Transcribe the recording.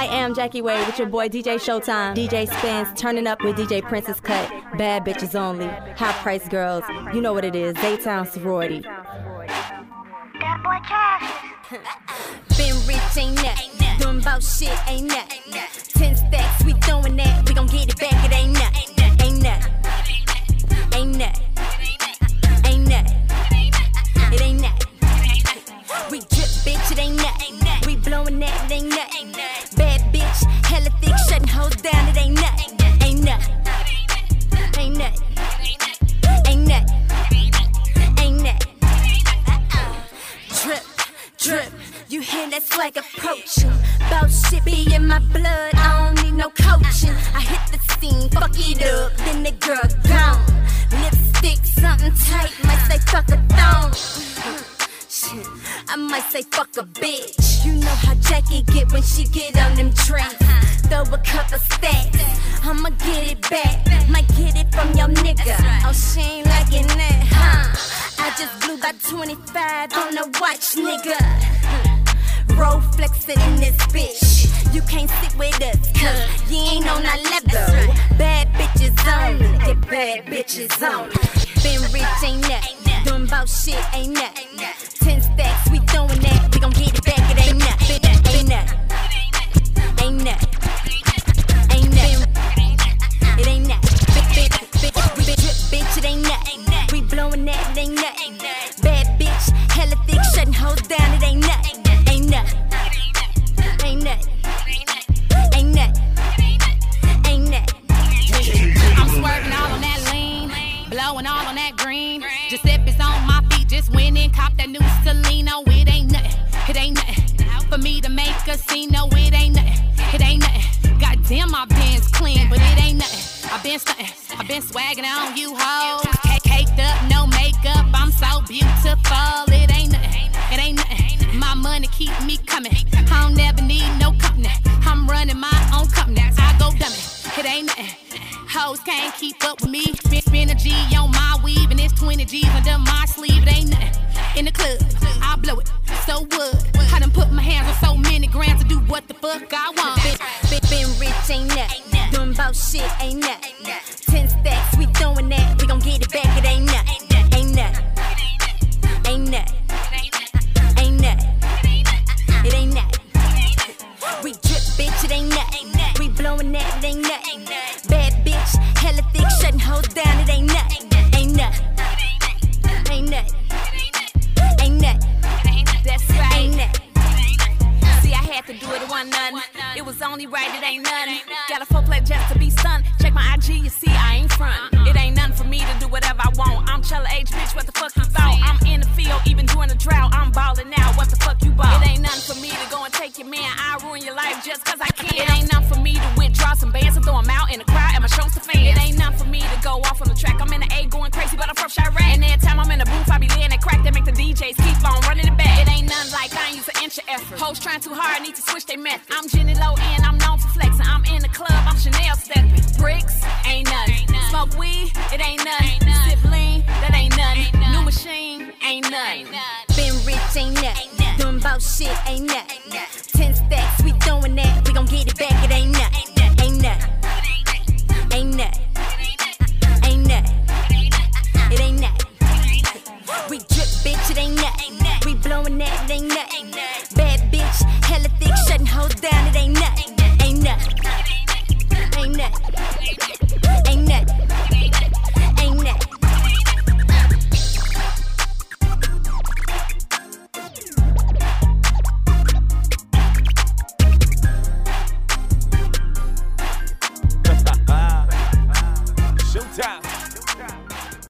I am Jackie Wade with your boy DJ Showtime. DJ Spins, turning up with DJ Princess Cut. Bad bitches only. High price girls. You know what it is. Daytime sorority. That boy cash. Been rich, ain't that? Doing about shit, ain't that? Ten hoes down, it ain't that. Ain't that. Ain't that. Ain't that. Ain't that. Drip, drip, you hear that swag approaching. Bout shit be in my blood, I don't need no coaching. I hit the scene, fuck it up, then the girl gone. Lipstick, something tight, might say fuck a thong. Shit, I might say fuck a bitch. You know how Jackie get when she get on them trains. Throw a couple stacks, I'ma get it back. Might get it from your nigga. Oh, she ain't liking that, huh? I just blew by 25 on a watch, nigga. Roll flexing in this bitch. You can't sit with us, cause you ain't on our level. Bad bitches only, get bad bitches on. Been rich, ain't that? Doing about shit, ain't that? Ten stacks, we throwing that. We gon' get it back, it ain't. Bitch, ain't that. Ain't that. Ain't that. It ain't that. Bitch, bitch, bitch, we drip, bitch, it ain't that. We blowing that, it ain't that. Me to make no, it ain't nothing, it ain't nothing. Goddamn, my pen's clean, but it ain't nothing. i been stunting, i been swagging on you hoes. Cake- Caked up, no makeup, I'm so beautiful. It ain't nothing, it ain't nothing. My money keep me coming. I don't never need no company. I'm running my own company. I go dummy, it ain't nothing. Hoes can't keep up with me. Spin, a G on my weave, and it's 20 G's under my sleeve. It ain't nothing. In the club, I blow it. So would. Hands on so many grams to do what the fuck I want. Been, been, been rich, ain't that? Doing about shit, ain't that? It was only right, it ain't nothing. Got a full play just to be stunned. Check my IG, you see, I ain't front. It ain't nothing for me to do whatever I want. I'm Chella H, bitch, what the Hoes trying too hard, need to switch their method. I'm Jenny Low and I'm known for flexing. I'm in the club, I'm Chanel stepping. Bricks, ain't nothing. Smoke weed, it ain't nothing. Sip lean, that ain't nothing. New machine, ain't nothing. Been rich, ain't that? Doing about shit, ain't that?